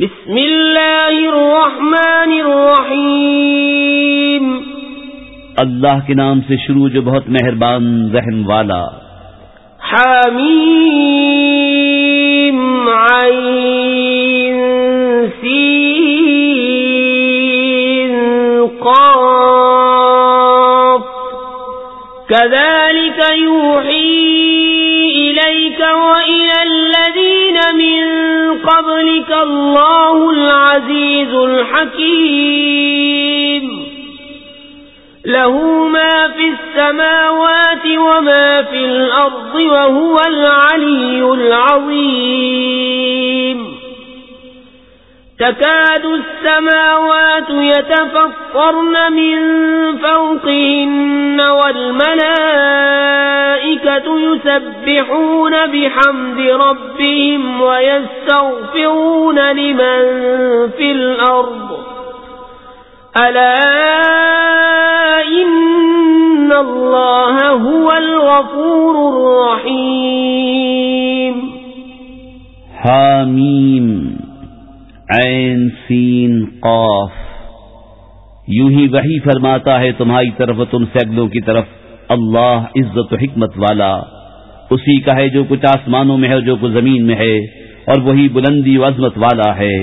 بسم اللہ الرحمن الرحیم۔ اللہ کے نام سے شروع جو بہت مہربان رحم والا۔ حمیم عین سین قاف۔ كذلك يوحي إليك وإلى الله العزيز الحكيم. له ما في السماوات وما في الأرض وهو العلي العظيم. تكاد السماوات يتفطرن من فوقهن والملائكة يسبحون بحمد ربهم ويستغفرون لمن في الأرض ألا إن الله هو الغفور الرحيم حامیم عین سین قاف یوں ہی وہی فرماتا ہے تمہاری طرف تم سیگلوں کی طرف اللہ عزت و حکمت والا۔ اسی کا ہے جو کچھ آسمانوں میں ہے اور جو کچھ زمین میں ہے، اور وہی بلندی و عظمت والا ہے۔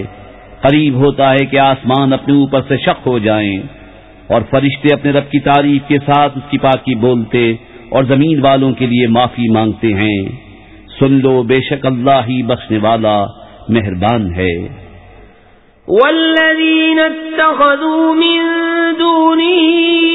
قریب ہوتا ہے کہ آسمان اپنے اوپر سے شک ہو جائیں، اور فرشتے اپنے رب کی تعریف کے ساتھ اس کی پاکی بولتے اور زمین والوں کے لیے معافی مانگتے ہیں۔ سن لو، بے شک اللہ ہی بخشنے والا مہربان ہے۔ والذين اتخذوا من دونه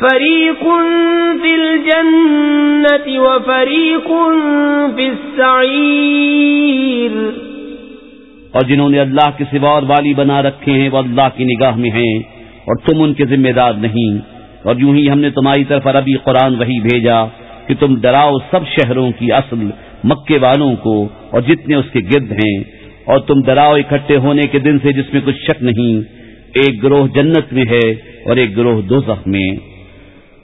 فريق في الجنة وفريق في السعير اور جنہوں نے اللہ کے سوا اور والی بنا رکھے ہیں وہ اللہ کی نگاہ میں ہیں اور تم ان کے ذمہ دار نہیں۔ اور یوں ہی ہم نے تمہاری طرف عربی قرآن وہی بھیجا کہ تم ڈراؤ سب شہروں کی اصل مکے والوں کو اور جتنے اس کے گرد ہیں۔ اور تم ڈراؤ اکٹھے ہونے کے دن سے جس میں کچھ شک نہیں، ایک گروہ جنت میں ہے اور ایک گروہ دو میں۔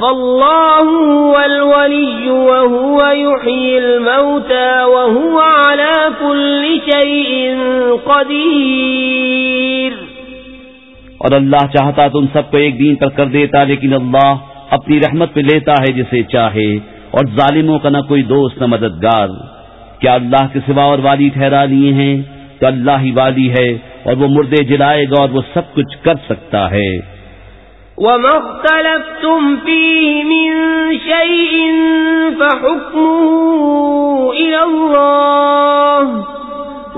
فالله هو الولي وهو يحيي الموتى وهو على كل شيء قدير اور اللہ چاہتا تو ان سب کو ایک دین پر کر دیتا، لیکن اللہ اپنی رحمت پہ لیتا ہے جسے چاہے، اور ظالموں کا نہ کوئی دوست، نہ مددگار۔ کیا اللہ کے سوا اور والی ٹھہرا لیے ہیں؟ تو اللہ ہی والی ہے، اور وہ مردے جلائے گا اور وہ سب کچھ کر سکتا ہے۔ وما اختلفتم فيه من شيء فحكمه إلى الله.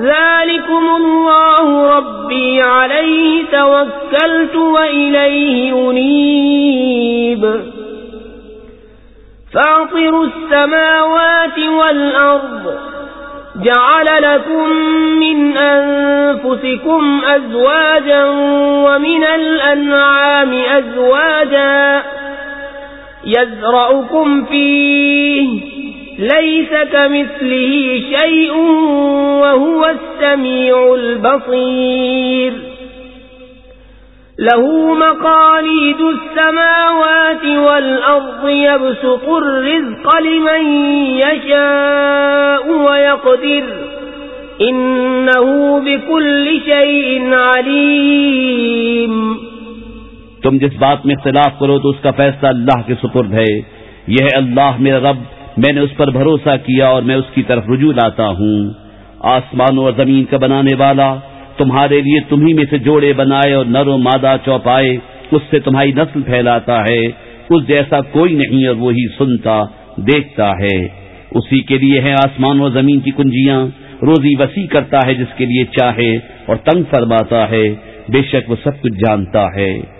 ذلكم الله ربي عليه توكلت وإليه أنيب. فاطر السماوات والأرض جعل لكم من أنفسكم أزواجا ومن الأنعام أزواجا يزرعكم فيه، ليس كمثله شيء وهو السميع البصير. له مقاليد السماوات والأرض يبسط الرزق لمن يشاء ويقدر. إنه بكل شيء عليم. تم جس بات میں اختلاف کرو تو اس کا فیصلہ اللہ کے سپرد ہے. یہ ہے اللہ میرا رب، میں نے اس پر بھروسہ کیا اور میں اس کی طرف رجوع لاتا ہوں. آسمانوں اور زمین کا بنانے والا تمہارے لیے تمہیں میں سے جوڑے بنائے اور نر و مادہ چوپائے، اس سے تمہاری نسل پھیلاتا ہے۔ اس جیسا کوئی نہیں اور وہی سنتا، دیکھتا ہے۔ اسی کے لیے ہے آسمان و زمین کی کنجیاں۔ روزی وسیع کرتا ہے جس کے لیے چاہے اور تنگ فرماتا ہے۔ بے شک وہ سب کچھ جانتا ہے۔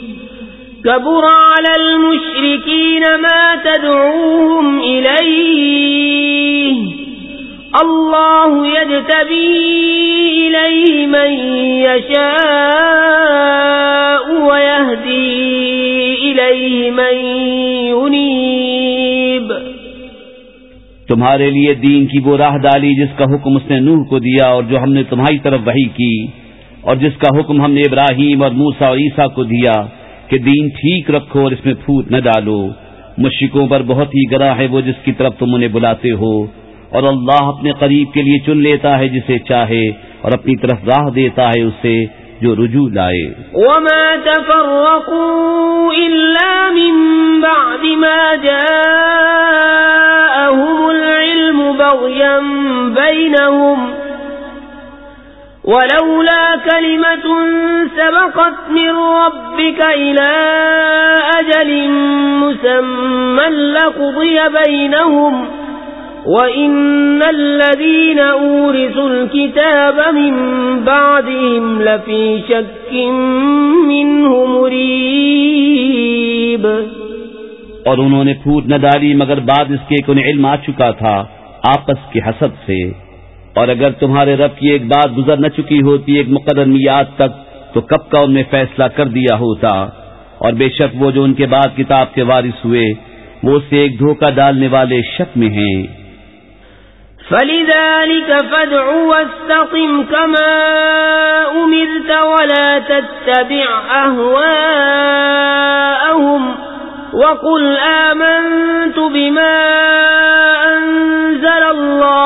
كبر على المشركين ما تدعوهم إليه. الله يجتبي إليه من يشاء ويهدي إليه من ينيب. تمہارے لیے دین کی وہ راہ ڈالی جس کا حکم اس نے نوح کو دیا اور جو ہم نے تمہاری طرف وحی کی اور جس کا حکم ہم نے ابراہیم اور موسا اور عیسیٰ کو دیا۔ کہ دین ٹھیک رکھو اور اس میں پھوٹ نہ ڈالو۔ مشکوں پر بہت ہی گرا ہے وہ جس کی طرف تم انہیں بلاتے ہو۔ اور اللہ اپنے قریب کے لیے چن لیتا ہے جسے چاہے اور اپنی طرف راہ دیتا ہے اسے جو رجوع لائے۔ وما تفرقوا الا من بعد ما جاءهم العلم بغيا بينهم ولولا كلمة سبقت من ربك إلى أجل مسمى لقضي بينهم وإن الذين أورثوا الكتاب من بعدهم لفي شك منه مريب. اور انہوں نے پھوٹ نہ ڈالی مگر بعد اس کے انہیں علم آ چکا تھا آپس کی حسد سے۔ اور اگر تمہارے رب کی ایک بات گزر نہ چکی ہوتی ایک مقدر میاد تک، تو کب کا ان میں فیصلہ کر دیا ہوتا؟ اور بے شک وہ جو ان کے بعد کتاب کے وارث ہوئے، وہ سے ایک دھوکہ ڈالنے والے شک میں ہیں۔ فَلِذَلِكَ فَادْعُ وَاسْتَقِمْ كَمَا أُمِرْتَ وَلَا تَتَّبِعْ أَهْوَاءَهُمْ وَقُلْ آمَنْتُ بِمَا أَنزَلَ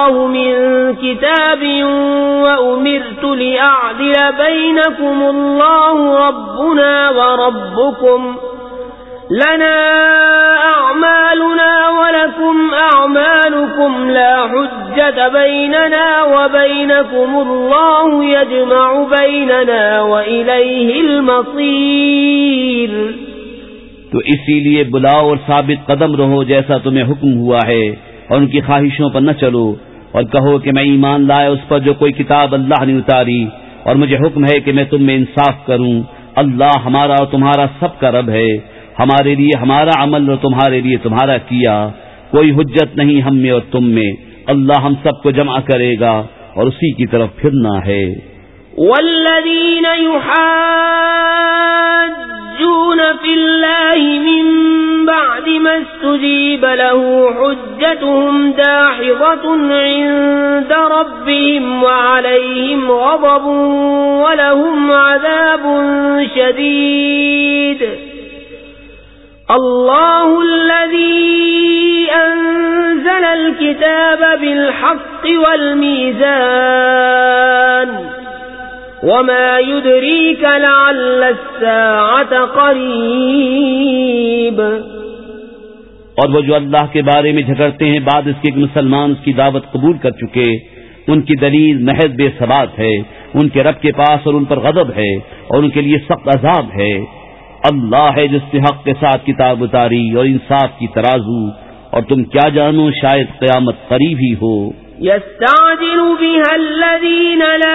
اللَّهُ مِنْ كِتَابٍ وَأُمِرْتُ لِأَعْدِلَ بَيْنَكُمُ اللَّهُ رَبُّنَا وَرَبُّكُمْ لَنَا أَعْمَالُنَا وَلَكُمْ أَعْمَالُكُمْ لَا حُجَّةَ بَيْنَنَا وَبَيْنَكُمُ اللَّهُ يَجْمَعُ بَيْنَنَا وَإِلَيْهِ الْمَصِيرُ تو اسی لیے بلاؤ اور ثابت قدم رہو جیسا تمہیں حکم ہوا ہے اور ان کی خواہشوں پر نہ چلو۔ اور کہو کہ میں ایمان لائے اس پر جو کوئی کتاب اللہ نے اتاری اور مجھے حکم ہے کہ میں تم میں انصاف کروں۔ اللہ ہمارا اور تمہارا سب کا رب ہے۔ ہمارے لیے ہمارا عمل اور تمہارے لیے تمہارا کیا۔ کوئی حجت نہیں ہم میں اور تم میں۔ اللہ ہم سب کو جمع کرے گا اور اسی کی طرف پھرنا ہے۔ والذین يحاجون في الله من بعد ما استجيب له حجتهم داحظة عند ربهم وعليهم غضب ولهم عذاب شديد. الله الذي أنزل الكتاب بالحق والميزان وما يدريك لعل الساعة قريب اور وہ جو اللہ کے بارے میں جھگڑتے ہیں بعد اس کے ایک مسلمان اس کی دعوت قبول کر چکے ان کی دلیل محض بے ثبات ہے ان کے رب کے پاس اور ان پر غضب ہے اور ان کے لیے سخت عذاب ہے۔ اللہ ہے جس نے حق کے ساتھ کتاب اتاری اور انصاف کی ترازو اور تم کیا جانو شاید قیامت قریب ہی ہو۔ يستعجل بها الذين لا يؤمنون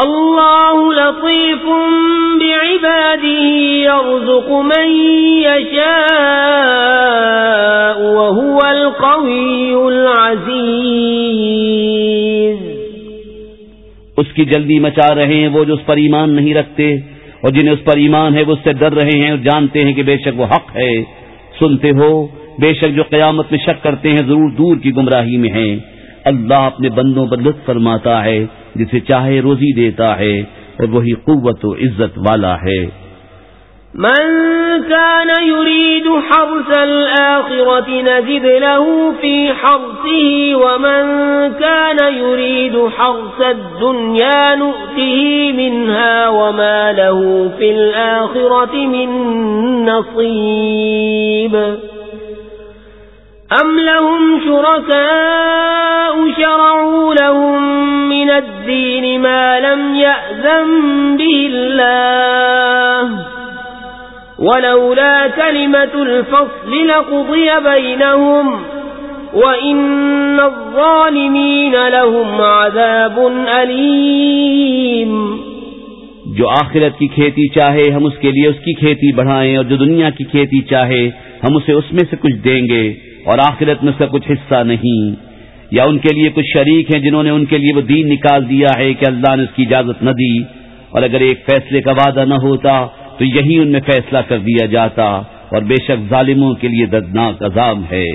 اللہ لطیف بعباده يرزق من يشاء وهو القوي العزيز اس کی جلدی مچا رہے ہیں وہ جو اس پر ایمان نہیں رکھتے اور جنہیں اس پر ایمان ہے وہ اس سے ڈر رہے ہیں اور جانتے ہیں کہ بے شک وہ حق ہے۔ سنتے ہو، بے شک جو قیامت میں شک کرتے ہیں ضرور دور کی گمراہی میں ہیں۔ اللہ اپنے بندوں پر لطف فرماتا ہے۔ جسے چاہے روزی دیتا ہے اور وہی قوت و عزت والا ہے۔ من كان يريد حرس الآخرة نزد له في حرسه ومن كان يريد حرس الدنيا نؤته منها وما له في الآخرة من نصيب۔ أم لهم شركاء شرعوا لهم من الدين ما لم يأذن به الله ولولا كلمة الفصل لقضي بينهم وإن الظالمين لهم عذاب أليم جو آخرت کی کھیتی چاہے ہم اس کے لیے اس کی کھیتی بڑھائیں اور جو دنیا کی کھیتی چاہے ہم اسے اس میں سے کچھ دیں گے۔ اور آخرت میں اس کا کچھ حصہ نہیں، یا ان کے لیے کچھ شریک ہیں جنہوں نے ان کے لیے وہ دین نکال دیا ہے کہ اللہ نے اس کی اجازت نہ دی۔ اور اگر ایک فیصلے کا وعدہ نہ ہوتا تو یہی ان میں فیصلہ کر دیا جاتا۔ اور بے شک ظالموں کے لیے دردناک عذاب ہے۔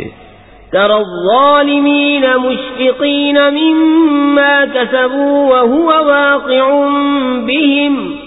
ترى الظالمين مشفقين مما كسبوا وهو واقع بهم۔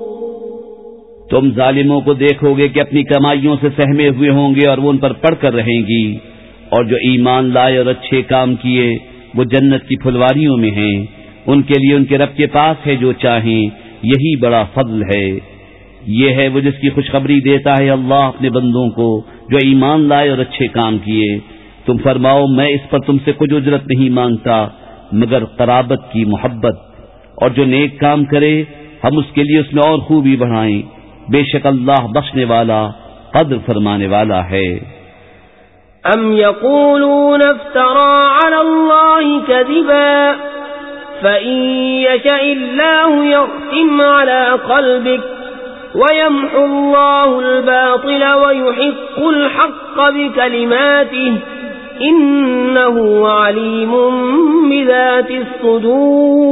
تم ظالموں کو دیکھو گے کہ اپنی کمائیوں سے سہمے ہوئے ہوں گے اور وہ ان پر پڑھ کر رہیں گی اور جو ایمان لائے اور اچھے کام کیے وہ جنت کی پھلواریوں میں ہیں۔ ان کے لیے ان کے رب کے پاس ہے جو چاہیں۔ یہی بڑا فضل ہے۔ یہ ہے وہ جس کی خوشخبری دیتا ہے اللہ اپنے بندوں کو جو ایمان لائے اور اچھے کام کیے۔ تم فرماؤ، میں اس پر تم سے کچھ اجرت نہیں مانگتا، مگر قرابت کی محبت۔ اور جو نیک کام کرے، ہم اس کے لیے اس میں اور خوبی بڑھائیں۔ بے شک اللہ بخشنے والا، قدر فرمانے والا ہے۔ ام يقولون افترى على الله كذبا، فإن يشاء الله يختم على قلبك ويمحو الله الباطل ويحق الحق بكلماته، إنه عليم بذات الصدور۔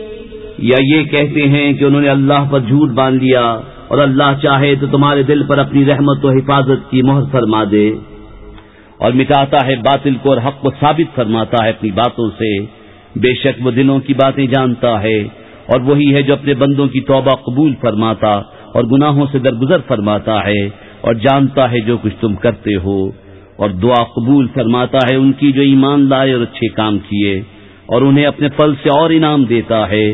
یا یہ کہتے ہیں کہ انہوں نے اللہ پر جھوٹ باندھ لیا اور اللہ چاہے تو تمہارے دل پر اپنی رحمت و حفاظت کی مہر فرما دے۔ اور مٹاتا ہے باطل کو اور حق کو ثابت فرماتا ہے اپنی باتوں سے۔ بے شک وہ دلوں کی باتیں جانتا ہے اور وہی ہے جو اپنے بندوں کی توبہ قبول فرماتا اور گناہوں سے درگزر فرماتا ہے اور جانتا ہے جو کچھ تم کرتے ہو۔ اور دعا قبول فرماتا ہے ان کی جو ایمان لائے اور اچھے کام کیے اور انہیں اپنے پل سے اور انعام دیتا ہے۔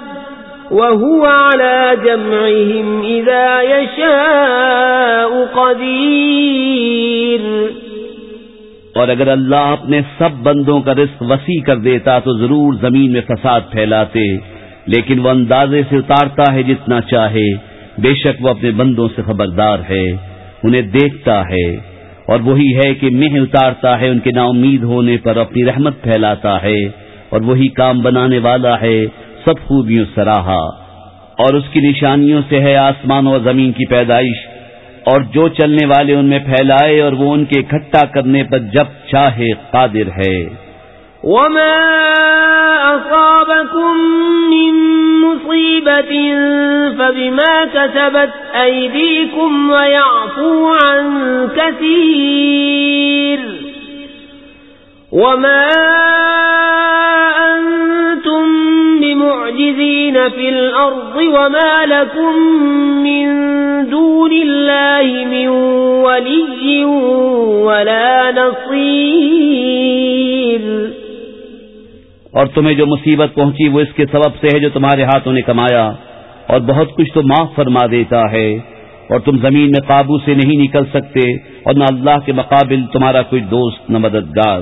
وهو على جمعهم إذا يشاء قدير۔ اور اگر اللہ اپنے سب بندوں کا رزق وسیع کر دیتا تو ضرور زمین میں فساد پھیلاتے، لیکن وہ اندازے سے اتارتا ہے جتنا چاہے۔ بے شک وہ اپنے بندوں سے خبردار ہے، انہیں دیکھتا ہے۔ اور وہی ہے کہ مہ اتارتا ہے، ان کے نا امید ہونے پر اپنی رحمت پھیلاتا ہے۔ اور وہی کام بنانے والا ہے سب خوبیوں سراہا اور اس کی نشانیوں سے ہے آسمان اور زمین کی پیدائش، اور جو چلنے والے ان میں پھیلائے اور وہ ان کے اکٹھا کرنے پر جب چاہے قادر ہے۔ وما أصابكم من مصيبة فبما كسبت أيديكم ويعفو عن كثير۔ وما معجزين في الأرض وما لكم من دون الله من ولي ولا نصير۔ اور تمہیں جو مصیبت پہنچی وہ اس کے سبب سے ہے جو تمہارے ہاتھوں نے کمایا، اور بہت کچھ تو معاف فرما دیتا ہے، اور تم زمین میں قابو سے نہیں نکل سکتے، اور نہ اللہ کے مقابل تمہارا کوئی دوست، نہ مددگار۔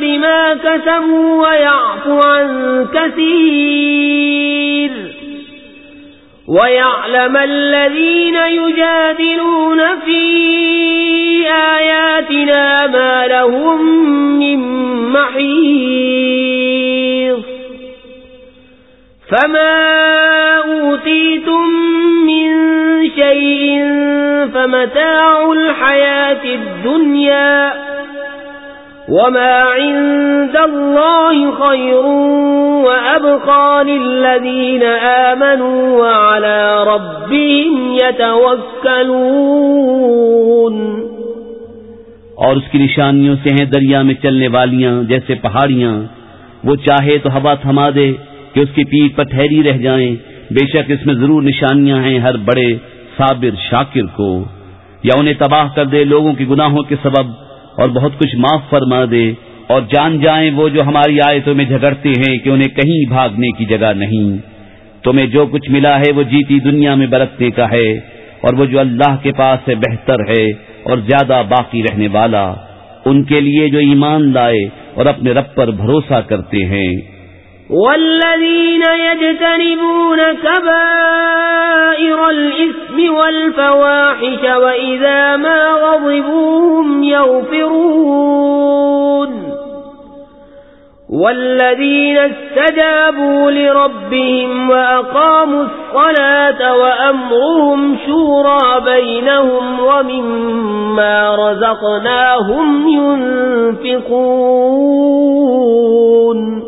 بما كسبوا ويعفو عن كثير ويعلم الذين يجادلون في آياتنا ما لهم من محيص فما أوتيتم من شيء فمتاع الحياة الدنيا وما عند الله خير وأبقى للذين آمنوا وعلى ربهم يتوكلون اور اس کی نشانیوں سے ہیں دریا میں چلنے والیاں جیسے پہاڑیاں۔ وہ چاہے تو ہوا تھما دے کہ اس کی پیٹ پر ٹھہری رہ جائیں۔ بے شک اس میں ضرور نشانیاں ہیں ہر بڑے صابر شاکر کو۔ یا انہیں تباہ کر دے لوگوں کے گناہوں کے سبب۔ اور بہت کچھ معاف فرما دے اور جان جائیں وہ جو ہماری آیتوں میں جھگڑتے ہیں کہ انہیں کہیں بھاگنے کی جگہ نہیں۔ تمہیں جو کچھ ملا ہے وہ جیتی دنیا میں برتنے کا ہے اور وہ جو اللہ کے پاس سے بہتر ہے اور زیادہ باقی رہنے والا، ان کے لیے جو ایمان لائے اور اپنے رب پر بھروسہ کرتے ہیں۔ والذين يجتنبون كبائر الإثم والفواحش وإذا ما غضبوهم يغفرون والذين استجابوا لربهم وأقاموا الصلاة وأمرهم شورى بينهم ومما رزقناهم ينفقون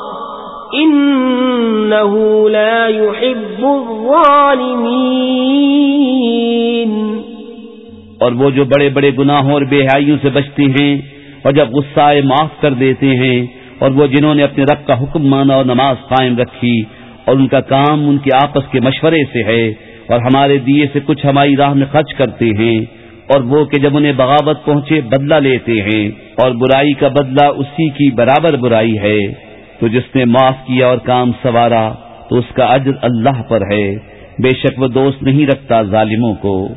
انہو لا يحب الظالمین اور وہ جو بڑے بڑے گناہوں اور بے حیائیوں سے بچتے ہیں اور جب غصہ معاف کر دیتے ہیں اور وہ جنہوں نے اپنے رب کا حکم مانا اور نماز قائم رکھی اور ان کا کام ان کے آپس کے مشورے سے ہے اور ہمارے دیے سے کچھ ہماری راہ میں خرچ کرتے ہیں اور وہ کہ جب انہیں بغاوت پہنچے بدلہ لیتے ہیں اور برائی کا بدلہ اسی کی برابر برائی ہے۔ تو جس نے معاف کیا اور کام سوارا تو اس کا اجر اللہ پر ہے۔ بے شک وہ دوست نہیں رکھتا ظالموں کو۔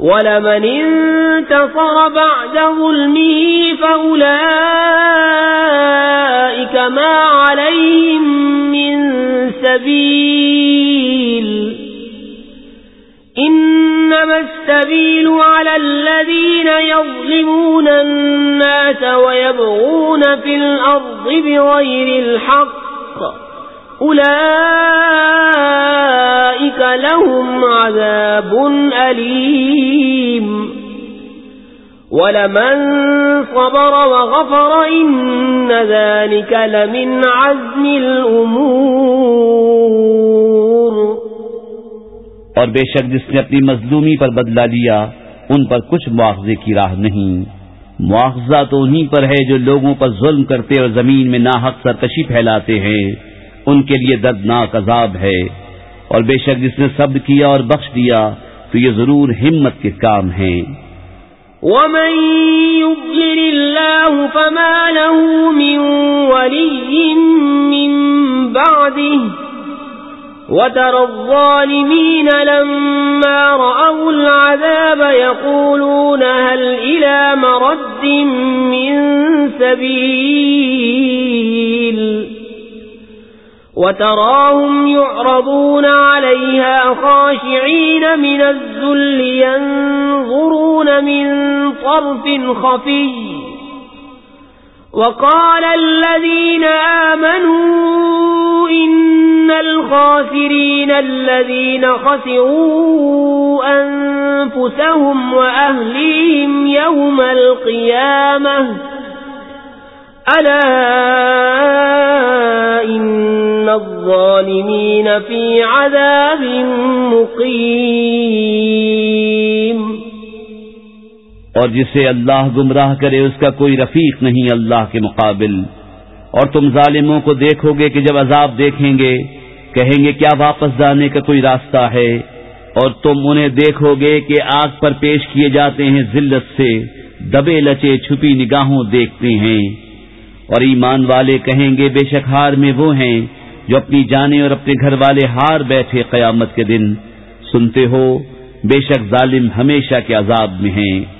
وَلَمَنِ انتصر بعد ظلمه فأولئك ما عليهم من سبيل إنما السبيل على الذين يظلمون الناس ويبغون في الأرض بغير الحق. أولئك لهم عذاب أليم. ولمن صبر وغفر إن ذلك لمن عزم الأمور. اور بے شک جس نے اپنی مظلومی پر بدلا لیا، ان پر کچھ معاوضے کی راہ نہیں۔ معاوضہ تو انہیں پر ہے جو لوگوں پر ظلم کرتے اور زمین میں ناحق سرکشی پھیلاتے ہیں۔ ان کے لیے دردناک عذاب ہے۔ اور بے شک جس نے صبر کیا اور بخش دیا، تو یہ ضرور ہمت کے کام ہیں۔ ومن يضلل الله فما له من ولي من بعده وترى الظالمين لما رأوا العذاب يقولون هل إلى مرد من سبيل وتراهم يعرضون عليها خاشعين من الذل ينظرون من طرف خفي وقال الذين آمنوا إن الخاسرين الذين خسروا أنفسهم وأهليهم يوم القيامة ألا إن الظالمين في عذاب مقيم اور جسے اللہ گمراہ کرے اس کا کوئی رفیق نہیں اللہ کے مقابل۔ اور تم ظالموں کو دیکھو گے کہ جب عذاب دیکھیں گے، کہیں گے کیا واپس جانے کا کوئی راستہ ہے؟ اور تم انہیں دیکھو گے کہ آگ پر پیش کیے جاتے ہیں ذلت سے، دبے لچے چھپی نگاہوں دیکھتے ہیں۔ اور ایمان والے کہیں گے، بے شک ہار میں وہ ہیں جو اپنی جانے اور اپنے گھر والے ہار بیٹھے قیامت کے دن۔ سنتے ہو، بے شک ظالم ہمیشہ کے عذاب میں ہیں۔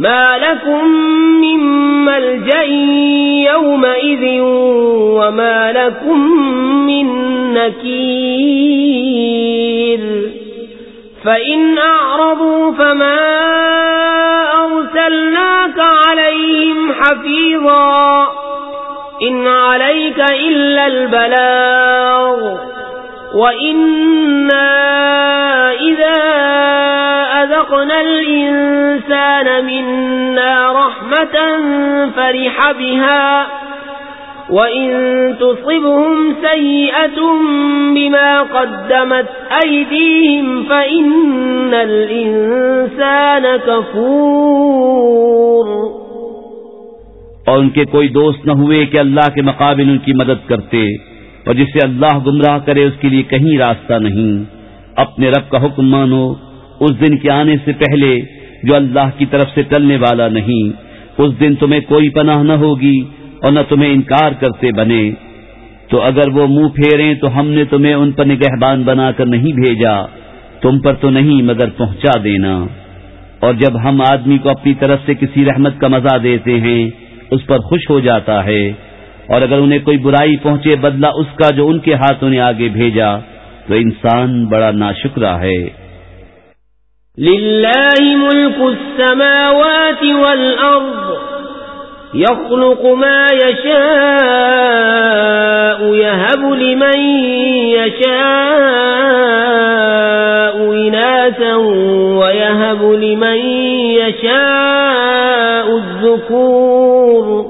ما لكم من ملجأ يومئذ وما لكم من نكير فإن أعرضوا فما أرسلناك عليهم حفيظا إن عليك إلا البلاغ وإنا إذا أذقنا الإنسان منا رحمة فرح بها وإن تصبهم سيئة بما قدمت أيديهم فإن الإنسان كفور اور ان کے کوئی دوست نہ ہوئے کہ اللہ کے مقابل ان کی مدد کرتے۔ اور جسے اللہ گمراہ کرے اس کے لیے کہیں راستہ نہیں۔ اپنے رب کا حکم مانو۔ اس دن کے آنے سے پہلے جو اللہ کی طرف سے ٹلنے والا نہیں، اس دن تمہیں کوئی پناہ نہ ہوگی اور نہ تمہیں انکار کرتے بنے۔ تو اگر وہ منہ پھیریں تو ہم نے تمہیں ان پر نگہبان بنا کر نہیں بھیجا۔ تم پر تو نہیں مگر پہنچا دینا۔ اور جب ہم آدمی کو اپنی طرف سے کسی رحمت کا مزہ دیتے ہیں، اس پر خوش ہو جاتا ہے۔ اور اگر انہیں کوئی برائی پہنچے بدلہ اس کا جو ان کے ہاتھوں نے آگے بھیجا، تو انسان بڑا ناشکرا ہے۔ لله ملك السماوات والأرض يخلق ما يشاء يهب لمن يشاء إناسا ويهب لمن يشاء الذكور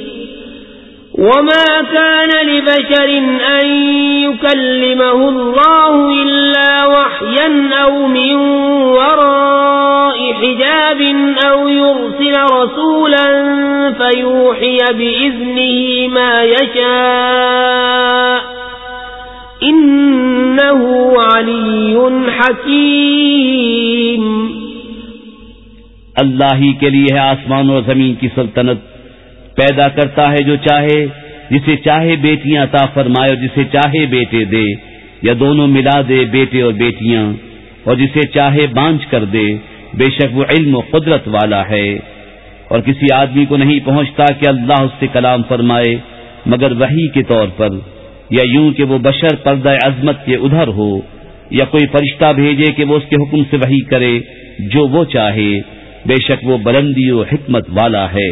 وما كان لبشر أن يكلمه الله إلا وحيا أو من وراء حجاب أو يرسل رسولا فيوحي بإذنه ما يشاء إنه علي حكيم۔ اللہ ہی کے لیے ہے آسمان و زمین کی سلطنت۔ پیدا کرتا ہے جو چاہے، جسے چاہے بیٹیاں عطا فرمائے اور جسے چاہے بیٹے دے، یا دونوں ملا دے بیٹے اور بیٹیاں، اور جسے چاہے بانچ کر دے، بے شک وہ علم و قدرت والا ہے۔ اور کسی آدمی کو نہیں پہنچتا کہ اللہ اس سے کلام فرمائے، مگر وہی کے طور پر، یا یوں کہ وہ بشر پردہ عظمت کے ادھر ہو، یا کوئی فرشتہ بھیجے کہ وہ اس کے حکم سے وہی کرے، جو وہ چاہے، بے شک وہ بلندی و حکمت والا ہے۔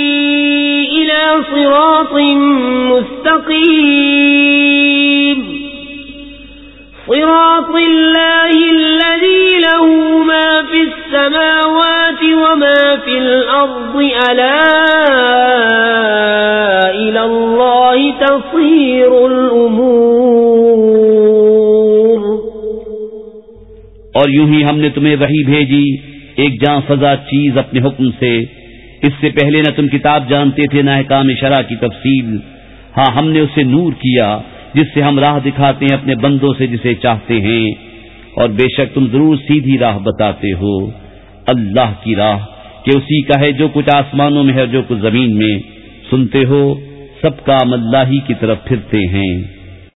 صراط مستقيم. صراط الله الذي له ما في السماوات وما في الأرض، ألا إلى الله تصير الأمور. اور یوں ہی ہم نے تمہیں وہی بھیجی، ایک جاں فضا چیز اپنے حکم سے اس سے پہلے نہ تم کتاب جانتے تھے، نہ کام شرح کی تفصیل۔ ہاں ہم نے اسے نور کیا، جس سے ہم راہ دکھاتے ہیں اپنے بندوں سے جسے چاہتے ہیں۔ اور بے شک تم ضرور سیدھی راہ بتاتے ہو۔ اللہ کی راہ، کہ اسی کا ہے جو کچھ آسمانوں میں ہے جو کچھ زمین میں۔ سنتے ہو، سب کام اللہ ہی کی طرف پھرتے ہیں۔